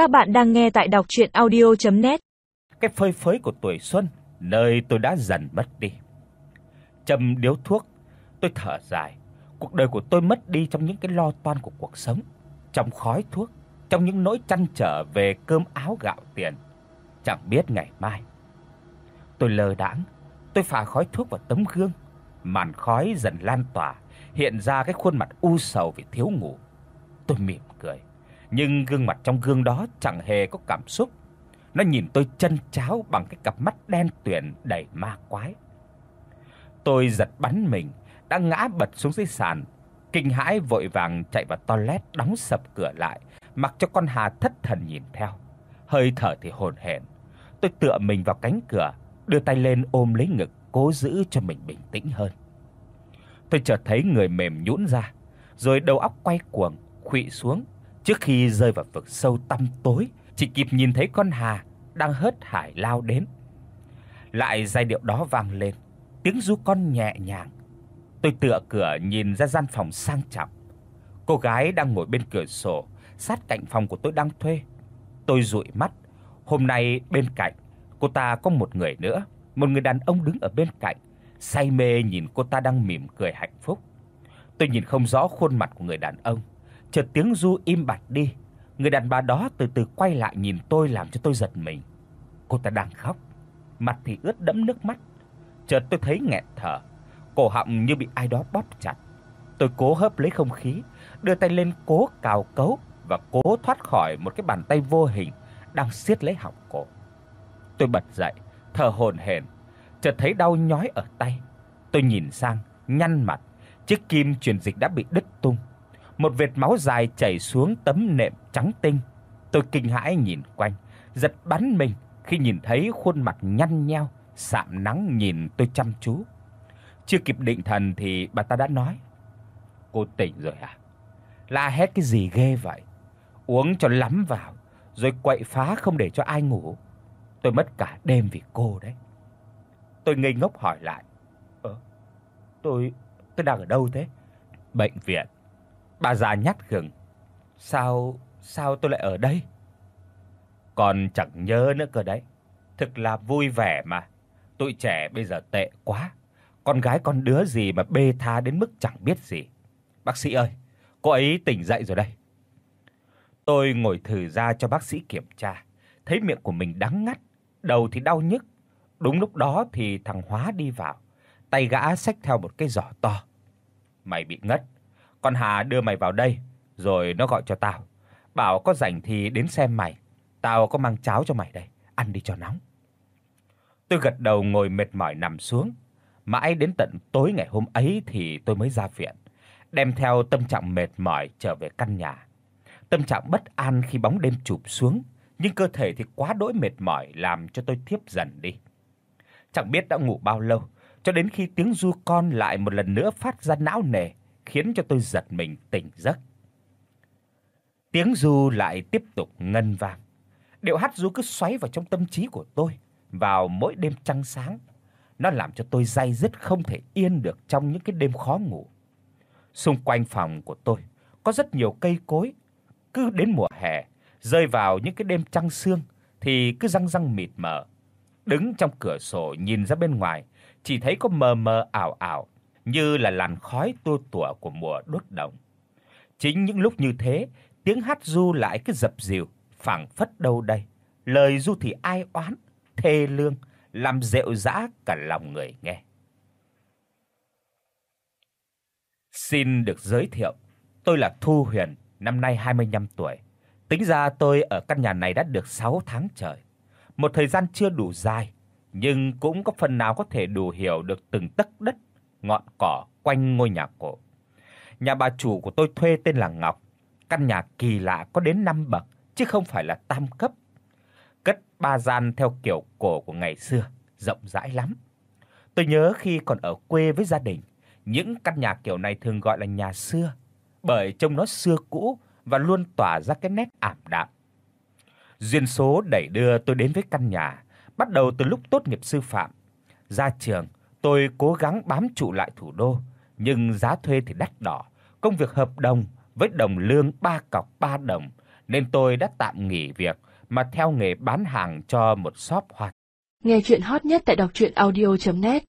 Các bạn đang nghe tại đọc audio net Cái phơi phới của tuổi xuân, nơi tôi đã dần mất đi. Châm điếu thuốc, tôi thở dài. Cuộc đời của tôi mất đi trong những cái lo toan của cuộc sống, trong khói thuốc, trong những nỗi chăn trở về cơm áo gạo tiền, chẳng biết ngày mai. Tôi lơ đãng, tôi phả khói thuốc vào tấm gương, màn khói dần lan tỏa, hiện ra cái khuôn mặt u sầu vì thiếu ngủ. Tôi mỉm cười, nhưng gương mặt trong gương đó chẳng hề có cảm xúc. Nó nhìn tôi chân cháo bằng cái cặp mắt đen tuyền đầy ma quái. Tôi giật bắn mình, đã ngã bật xuống dưới sàn, kinh hãi vội vàng chạy vào toilet đóng sập cửa lại, mặc cho con Hà thất thần nhìn theo. Hơi thở thì hổn hển. Tôi tựa mình vào cánh cửa, đưa tay lên ôm lấy ngực, cố giữ cho mình bình tĩnh hơn. Tôi chợt thấy người mềm nhũn ra, rồi đầu óc quay cuồng, khuỵu xuống, trước khi rơi vào vực sâu tăm tối, chỉ kịp nhìn thấy con Hà đang hớt hải lao đến. Lại giai điệu đó vang lên, tiếng ru con nhẹ nhàng. Tôi tựa cửa nhìn ra gian phòng sang trọng. Cô gái đang ngồi bên cửa sổ, sát cạnh phòng của tôi đang thuê. Tôi dụi mắt, hôm nay bên cạnh cô ta có một người nữa, một người đàn ông đứng ở bên cạnh, say mê nhìn cô ta đang mỉm cười hạnh phúc. Tôi nhìn không rõ khuôn mặt của người đàn ông, chợt tiếng ru im bặt đi. Người đàn bà đó từ từ quay lại nhìn tôi làm cho tôi giật mình. Cô ta đang khóc, mặt thì ướt đẫm nước mắt. Chợt tôi thấy nghẹt thở, cổ họng như bị ai đó bóp chặt. Tôi cố hấp lấy không khí, đưa tay lên cố cào cấu và cố thoát khỏi một cái bàn tay vô hình đang siết lấy họng cổ. Tôi bật dậy, thở hổn hển, chợt thấy đau nhói ở tay. Tôi nhìn sang, nhăn mặt, chiếc kim truyền dịch đã bị đứt tung. Một vệt máu dài chảy xuống tấm nệm trắng tinh. Tôi kinh hãi nhìn quanh, giật bắn mình khi nhìn thấy khuôn mặt nhăn nheo, sạm nắng nhìn tôi chăm chú. Chưa kịp định thần thì bà ta đã nói: "Cô tỉnh rồi à? La hét cái gì ghê vậy? Uống cho lắm vào, rồi quậy phá không để cho ai ngủ. Tôi mất cả đêm vì cô đấy." Tôi ngây ngốc hỏi lại: "Ơ, tôi tôi đang ở đâu thế?" "Bệnh viện." Bà già nhát gừng. "Sao sao tôi lại ở đây?" Còn chẳng nhớ nữa cơ đấy. Thực là vui vẻ mà. Tụi trẻ bây giờ tệ quá. Con gái con đứa gì mà bê tha đến mức chẳng biết gì. Bác sĩ ơi, cô ấy tỉnh dậy rồi đây. Tôi ngồi thử ra cho bác sĩ kiểm tra, thấy miệng của mình đắng ngắt, đầu thì đau nhức. Đúng lúc đó thì thằng Hóa đi vào, tay gã xách theo một cái giỏ to. Mày bị ngất, con Hà đưa mày vào đây, rồi nó gọi cho tao, bảo có rảnh thì đến xem mày. Tao có mang cháo cho mày đây, ăn đi cho nóng. Tôi gật đầu ngồi mệt mỏi nằm xuống. Mãi đến tận tối ngày hôm ấy thì tôi mới ra viện, đem theo tâm trạng mệt mỏi trở về căn nhà. Tâm trạng bất an khi bóng đêm chụp xuống, nhưng cơ thể thì quá đỗi mệt mỏi làm cho tôi thiếp dần đi. Chẳng biết đã ngủ bao lâu, cho đến khi tiếng ru con lại một lần nữa phát ra não nề, khiến cho tôi giật mình tỉnh giấc. Tiếng ru lại tiếp tục ngân vang. Điệu hát ru cứ xoáy vào trong tâm trí của tôi vào mỗi đêm trăng sáng. Nó làm cho tôi day dứt không thể yên được trong những cái đêm khó ngủ. Xung quanh phòng của tôi có rất nhiều cây cối, cứ đến mùa hè, rơi vào những cái đêm trăng sương thì cứ răng răng mịt mờ. Đứng trong cửa sổ nhìn ra bên ngoài, chỉ thấy có mờ mờ ảo ảo như là làn khói tua tủa của mùa đốt đồng. Chính những lúc như thế, tiếng hát du lại cứ dập dìu, phảng phất đâu đây. Lời du thì ai oán, thê lương, làm rệu rã cả lòng người nghe. Xin được giới thiệu, tôi là Thu Huyền, năm nay 25 tuổi. Tính ra tôi ở căn nhà này đã được 6 tháng trời. Một thời gian chưa đủ dài, nhưng cũng có phần nào có thể đủ hiểu được từng tấc đất, ngọn cỏ quanh ngôi nhà cổ. Nhà bà chủ của tôi thuê tên là Ngọc. Căn nhà kỳ lạ có đến 5 bậc chứ không phải là tam cấp. Cất ba gian theo kiểu cổ của ngày xưa, rộng rãi lắm. Tôi nhớ khi còn ở quê với gia đình, những căn nhà kiểu này thường gọi là nhà xưa, bởi trông nó xưa cũ và luôn tỏa ra cái nét ảm đạm. Duyên số đẩy đưa tôi đến với căn nhà, bắt đầu từ lúc tốt nghiệp sư phạm. Ra trường, tôi cố gắng bám trụ lại thủ đô, nhưng giá thuê thì đắt đỏ, công việc hợp đồng với đồng lương ba cọc ba đồng nên tôi đã tạm nghỉ việc mà theo nghề bán hàng cho một shop hoa. Nghe truyện hot nhất tại doctruyenaudio.net